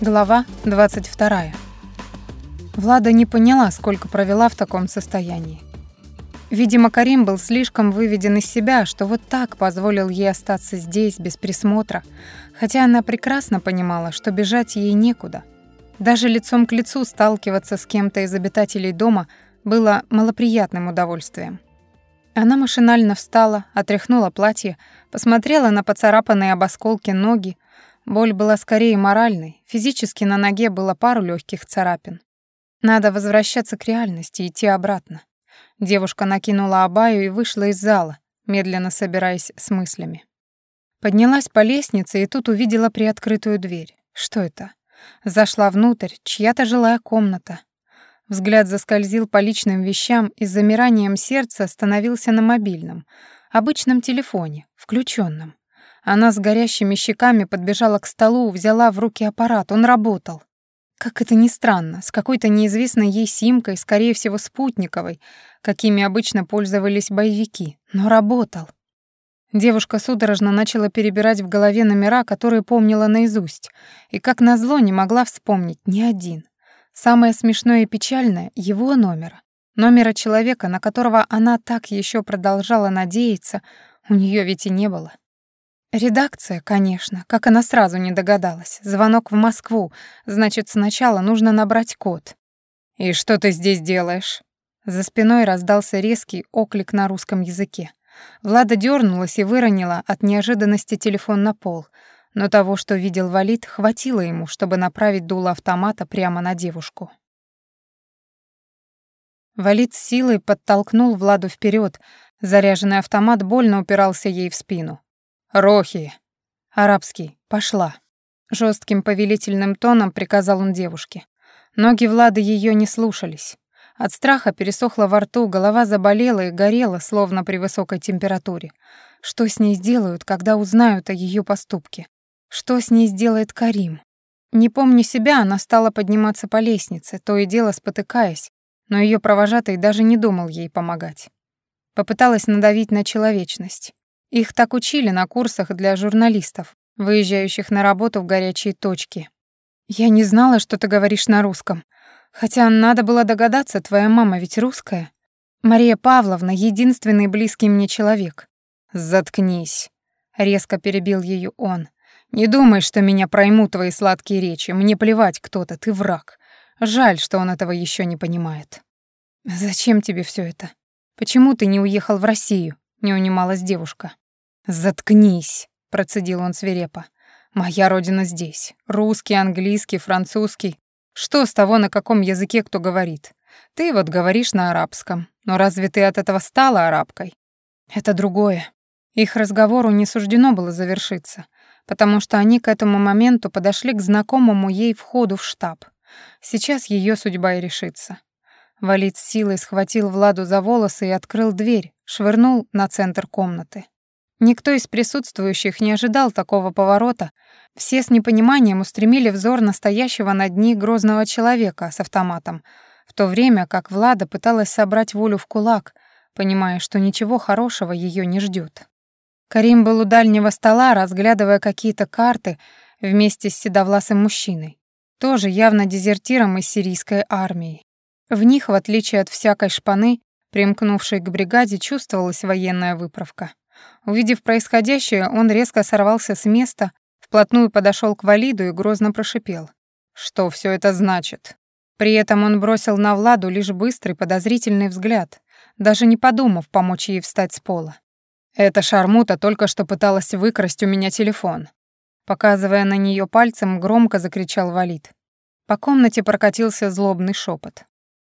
Глава 22. Влада не поняла, сколько провела в таком состоянии. Видимо, Карим был слишком выведен из себя, что вот так позволил ей остаться здесь без присмотра, хотя она прекрасно понимала, что бежать ей некуда. Даже лицом к лицу сталкиваться с кем-то из обитателей дома было малоприятным удовольствием. Она машинально встала, отряхнула платье, посмотрела на поцарапанные об осколки ноги, Боль была скорее моральной, физически на ноге было пару легких царапин. Надо возвращаться к реальности, идти обратно. Девушка накинула абаю и вышла из зала, медленно собираясь с мыслями. Поднялась по лестнице и тут увидела приоткрытую дверь. Что это? Зашла внутрь, чья-то жилая комната. Взгляд заскользил по личным вещам и с замиранием сердца остановился на мобильном, обычном телефоне, включенном. Она с горящими щеками подбежала к столу, взяла в руки аппарат. Он работал. Как это ни странно, с какой-то неизвестной ей симкой, скорее всего, спутниковой, какими обычно пользовались боевики, но работал. Девушка судорожно начала перебирать в голове номера, которые помнила наизусть, и, как назло, не могла вспомнить ни один. Самое смешное и печальное — его номера. Номера человека, на которого она так еще продолжала надеяться, у нее ведь и не было. Редакция, конечно, как она сразу не догадалась. Звонок в Москву, значит, сначала нужно набрать код. «И что ты здесь делаешь?» За спиной раздался резкий оклик на русском языке. Влада дернулась и выронила от неожиданности телефон на пол, но того, что видел Валид, хватило ему, чтобы направить дуло автомата прямо на девушку. Валид силой подтолкнул Владу вперед, заряженный автомат больно упирался ей в спину. «Рохи!» «Арабский, пошла!» Жестким повелительным тоном приказал он девушке. Ноги Влады ее не слушались. От страха пересохло во рту, голова заболела и горела, словно при высокой температуре. Что с ней сделают, когда узнают о ее поступке? Что с ней сделает Карим? Не помня себя, она стала подниматься по лестнице, то и дело спотыкаясь, но ее провожатый даже не думал ей помогать. Попыталась надавить на человечность. Их так учили на курсах для журналистов, выезжающих на работу в горячие точки. Я не знала, что ты говоришь на русском. Хотя надо было догадаться, твоя мама ведь русская. Мария Павловна — единственный близкий мне человек. Заткнись, резко перебил ее он. Не думай, что меня проймут твои сладкие речи. Мне плевать, кто ты, ты враг. Жаль, что он этого еще не понимает. Зачем тебе все это? Почему ты не уехал в Россию? Не унималась девушка. «Заткнись», — процедил он свирепо. «Моя родина здесь. Русский, английский, французский. Что с того, на каком языке кто говорит? Ты вот говоришь на арабском. Но разве ты от этого стала арабкой? Это другое. Их разговору не суждено было завершиться, потому что они к этому моменту подошли к знакомому ей входу в штаб. Сейчас ее судьба и решится. Валид с силой схватил Владу за волосы и открыл дверь, швырнул на центр комнаты. Никто из присутствующих не ожидал такого поворота. Все с непониманием устремили взор настоящего над ней грозного человека с автоматом, в то время как Влада пыталась собрать волю в кулак, понимая, что ничего хорошего ее не ждет. Карим был у дальнего стола, разглядывая какие-то карты вместе с седовласым мужчиной, тоже явно дезертиром из сирийской армии. В них, в отличие от всякой шпаны, примкнувшей к бригаде, чувствовалась военная выправка. Увидев происходящее, он резко сорвался с места, вплотную подошел к Валиду и грозно прошипел. «Что все это значит?» При этом он бросил на Владу лишь быстрый подозрительный взгляд, даже не подумав помочь ей встать с пола. «Эта шармута только что пыталась выкрасть у меня телефон». Показывая на нее пальцем, громко закричал Валид. По комнате прокатился злобный шепот.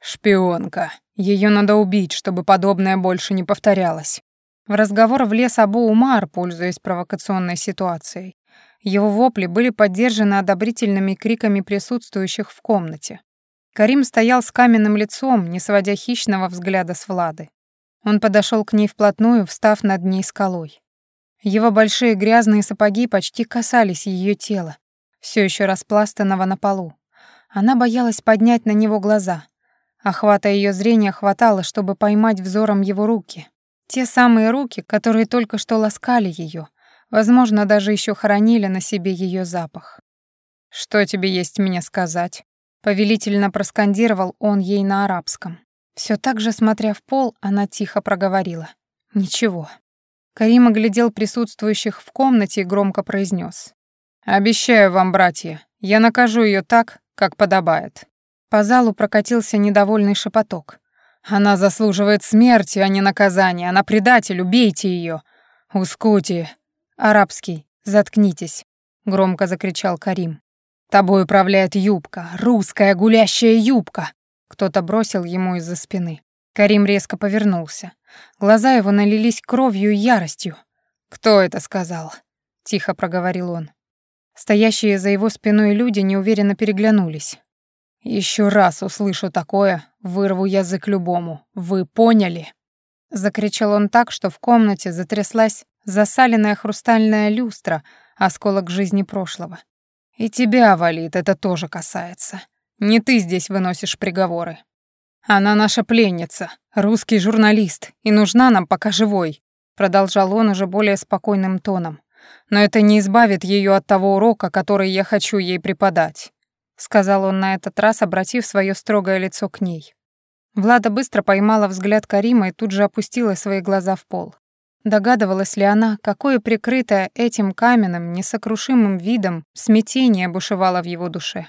«Шпионка. Ее надо убить, чтобы подобное больше не повторялось». В разговор влез Абу Умар, пользуясь провокационной ситуацией. Его вопли были поддержаны одобрительными криками присутствующих в комнате. Карим стоял с каменным лицом, не сводя хищного взгляда с Влады. Он подошел к ней вплотную, встав над ней скалой. Его большие грязные сапоги почти касались ее тела, все еще распластанного на полу. Она боялась поднять на него глаза. Охвата ее зрения хватало, чтобы поймать взором его руки, те самые руки, которые только что ласкали ее, возможно, даже еще хранили на себе ее запах. «Что тебе есть мне сказать?» Повелительно проскандировал он ей на арабском. Все так же, смотря в пол, она тихо проговорила. «Ничего». Карим оглядел присутствующих в комнате и громко произнес: «Обещаю вам, братья, я накажу ее так, как подобает». По залу прокатился недовольный шепоток. «Она заслуживает смерти, а не наказания. Она предатель, убейте ее. Ускути!» «Арабский, заткнитесь», — громко закричал Карим. «Тобой управляет юбка, русская гулящая юбка!» Кто-то бросил ему из-за спины. Карим резко повернулся. Глаза его налились кровью и яростью. «Кто это сказал?» — тихо проговорил он. Стоящие за его спиной люди неуверенно переглянулись. Еще раз услышу такое, вырву язык любому. Вы поняли?» Закричал он так, что в комнате затряслась засаленная хрустальная люстра, осколок жизни прошлого. «И тебя, Валит, это тоже касается. Не ты здесь выносишь приговоры. Она наша пленница, русский журналист, и нужна нам пока живой», продолжал он уже более спокойным тоном. «Но это не избавит ее от того урока, который я хочу ей преподать сказал он на этот раз, обратив свое строгое лицо к ней. Влада быстро поймала взгляд Карима и тут же опустила свои глаза в пол. Догадывалась ли она, какое прикрытое этим каменным, несокрушимым видом смятение бушевало в его душе?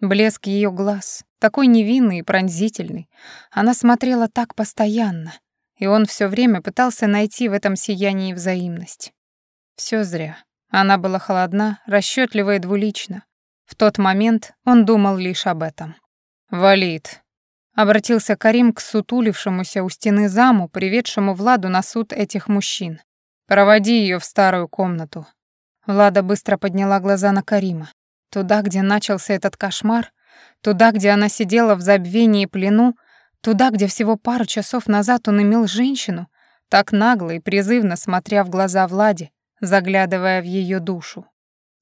Блеск ее глаз, такой невинный и пронзительный. Она смотрела так постоянно, и он все время пытался найти в этом сиянии взаимность. Все зря. Она была холодна, расчетлива и двулична. В тот момент он думал лишь об этом. «Валид», — обратился Карим к сутулившемуся у стены заму, приведшему Владу на суд этих мужчин. «Проводи ее в старую комнату». Влада быстро подняла глаза на Карима. Туда, где начался этот кошмар, туда, где она сидела в забвении и плену, туда, где всего пару часов назад он имел женщину, так нагло и призывно смотря в глаза Владе, заглядывая в ее душу.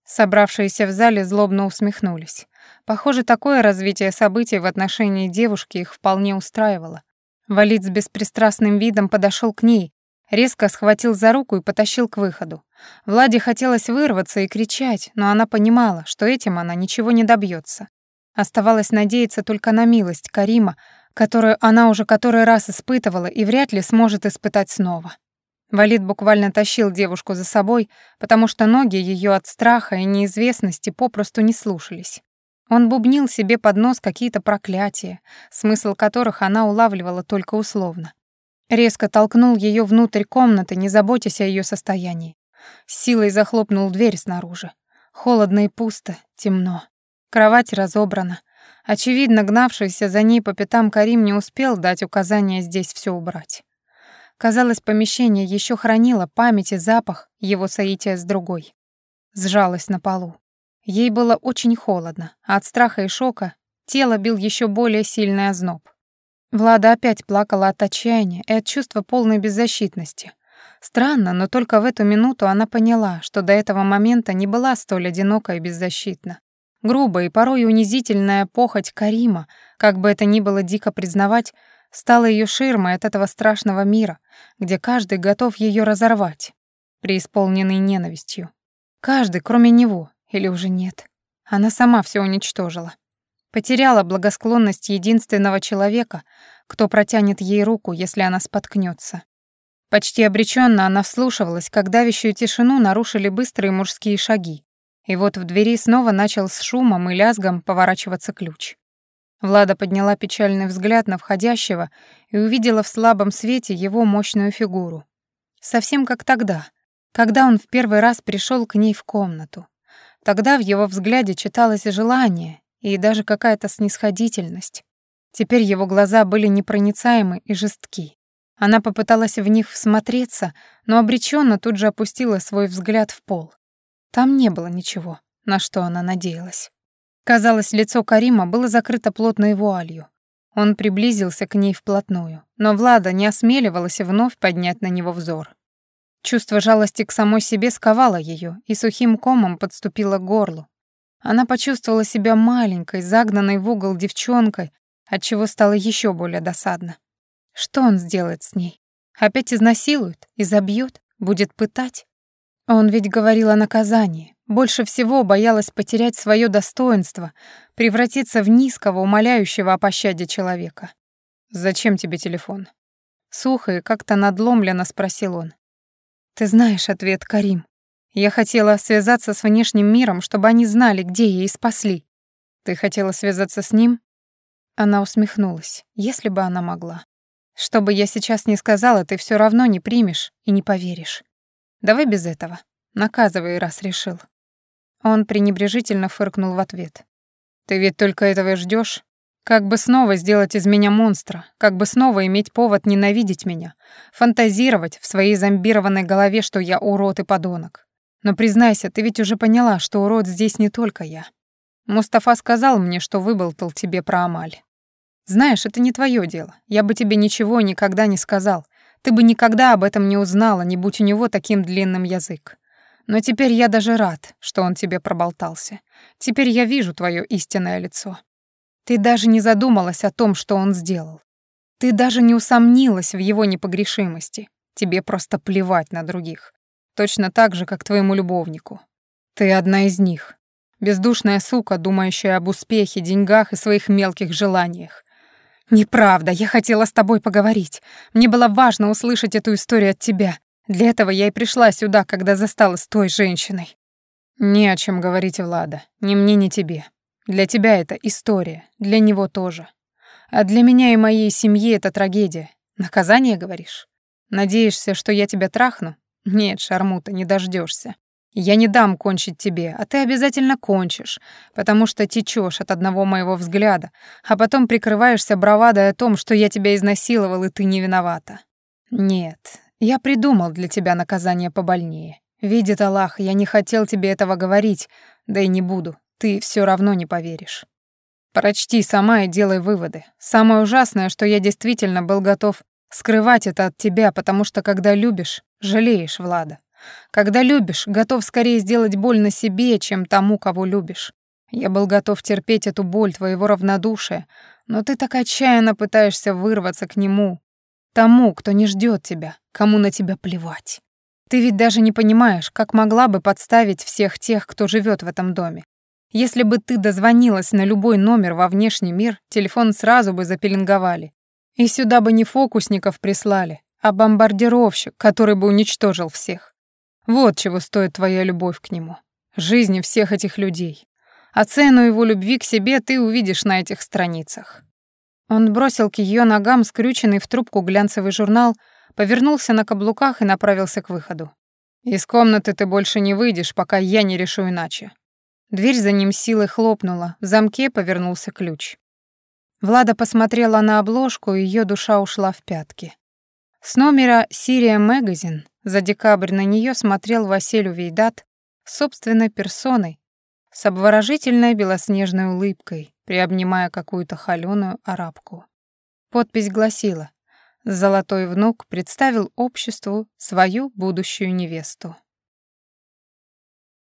Собравшиеся в зале злобно усмехнулись. Похоже, такое развитие событий в отношении девушки их вполне устраивало. Валид с беспристрастным видом подошел к ней, резко схватил за руку и потащил к выходу. Владе хотелось вырваться и кричать, но она понимала, что этим она ничего не добьется. Оставалось надеяться только на милость Карима, которую она уже который раз испытывала и вряд ли сможет испытать снова. Валид буквально тащил девушку за собой, потому что ноги ее от страха и неизвестности попросту не слушались. Он бубнил себе под нос какие-то проклятия, смысл которых она улавливала только условно. Резко толкнул ее внутрь комнаты, не заботясь о ее состоянии. С силой захлопнул дверь снаружи. Холодно и пусто, темно. Кровать разобрана. Очевидно, гнавшийся за ней по пятам Карим не успел дать указания здесь все убрать. Казалось, помещение еще хранило память и запах его соития с другой. Сжалась на полу. Ей было очень холодно, а от страха и шока тело бил еще более сильный озноб. Влада опять плакала от отчаяния и от чувства полной беззащитности. Странно, но только в эту минуту она поняла, что до этого момента не была столь одинока и беззащитна. Грубая и порой унизительная похоть Карима, как бы это ни было дико признавать, стала ее ширмой от этого страшного мира, где каждый готов ее разорвать, преисполненный ненавистью. Каждый, кроме него, или уже нет. Она сама все уничтожила. Потеряла благосклонность единственного человека, кто протянет ей руку, если она споткнется. Почти обреченно она вслушивалась, как давящую тишину нарушили быстрые мужские шаги. И вот в двери снова начал с шумом и лязгом поворачиваться ключ. Влада подняла печальный взгляд на входящего и увидела в слабом свете его мощную фигуру. Совсем как тогда, когда он в первый раз пришел к ней в комнату. Тогда в его взгляде читалось желание и даже какая-то снисходительность. Теперь его глаза были непроницаемы и жестки. Она попыталась в них всмотреться, но обреченно тут же опустила свой взгляд в пол. Там не было ничего, на что она надеялась. Казалось, лицо Карима было закрыто плотной вуалью. Он приблизился к ней вплотную, но Влада не осмеливалась вновь поднять на него взор. Чувство жалости к самой себе сковало ее и сухим комом подступило к горлу. Она почувствовала себя маленькой, загнанной в угол девчонкой, отчего стало еще более досадно. Что он сделает с ней? Опять изнасилует, изобьет, будет пытать? Он ведь говорил о наказании, Больше всего боялась потерять свое достоинство, превратиться в низкого, умоляющего о пощаде человека. «Зачем тебе телефон?» Сухо и как-то надломленно спросил он. «Ты знаешь ответ, Карим. Я хотела связаться с внешним миром, чтобы они знали, где я и спасли. Ты хотела связаться с ним?» Она усмехнулась, если бы она могла. «Что бы я сейчас ни сказала, ты все равно не примешь и не поверишь. Давай без этого. Наказывай, раз решил». Он пренебрежительно фыркнул в ответ. «Ты ведь только этого и ждёшь? Как бы снова сделать из меня монстра, как бы снова иметь повод ненавидеть меня, фантазировать в своей зомбированной голове, что я урод и подонок. Но признайся, ты ведь уже поняла, что урод здесь не только я. Мустафа сказал мне, что выболтал тебе про Амаль. Знаешь, это не твое дело. Я бы тебе ничего никогда не сказал. Ты бы никогда об этом не узнала, не будь у него таким длинным язык. Но теперь я даже рад, что он тебе проболтался. Теперь я вижу твое истинное лицо. Ты даже не задумалась о том, что он сделал. Ты даже не усомнилась в его непогрешимости. Тебе просто плевать на других. Точно так же, как твоему любовнику. Ты одна из них. Бездушная сука, думающая об успехе, деньгах и своих мелких желаниях. Неправда, я хотела с тобой поговорить. Мне было важно услышать эту историю от тебя. Для этого я и пришла сюда, когда застала с той женщиной. Не о чем говорить, Влада. Ни мне, ни тебе. Для тебя это история, для него тоже. А для меня и моей семьи это трагедия. Наказание, говоришь? Надеешься, что я тебя трахну? Нет, шармута, не дождешься. Я не дам кончить тебе, а ты обязательно кончишь, потому что течешь от одного моего взгляда, а потом прикрываешься бравадой о том, что я тебя изнасиловал, и ты не виновата. Нет, я придумал для тебя наказание побольнее. Видит Аллах, я не хотел тебе этого говорить, да и не буду. Ты все равно не поверишь. Прочти сама и делай выводы. Самое ужасное, что я действительно был готов скрывать это от тебя, потому что когда любишь, жалеешь Влада. Когда любишь, готов скорее сделать больно себе, чем тому, кого любишь. Я был готов терпеть эту боль твоего равнодушия, но ты так отчаянно пытаешься вырваться к нему, Тому, кто не ждет тебя, кому на тебя плевать. Ты ведь даже не понимаешь, как могла бы подставить всех тех, кто живет в этом доме. Если бы ты дозвонилась на любой номер во внешний мир, телефон сразу бы запеленговали. И сюда бы не фокусников прислали, а бомбардировщик, который бы уничтожил всех. Вот чего стоит твоя любовь к нему. Жизни всех этих людей. А цену его любви к себе ты увидишь на этих страницах. Он бросил к ее ногам скрюченный в трубку глянцевый журнал, повернулся на каблуках и направился к выходу. «Из комнаты ты больше не выйдешь, пока я не решу иначе». Дверь за ним силой хлопнула, в замке повернулся ключ. Влада посмотрела на обложку, и ее душа ушла в пятки. С номера «Сирия Мэгазин» за декабрь на нее смотрел Василь Увейдат собственной персоной, с обворожительной белоснежной улыбкой, приобнимая какую-то холёную арабку. Подпись гласила «Золотой внук представил обществу свою будущую невесту».